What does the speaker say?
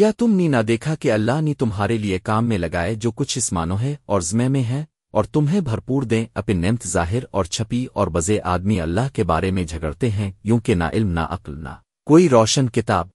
کیا تم نے نہ دیکھا کہ اللہ نے تمہارے لیے کام میں لگائے جو کچھ اسمانوں ہے اور زمے میں ہے اور تمہیں بھرپور دیں اپنے نمت ظاہر اور چھپی اور بزے آدمی اللہ کے بارے میں جھگڑتے ہیں، یوں کہ نہ علم نہ عقل نہ کوئی روشن کتاب۔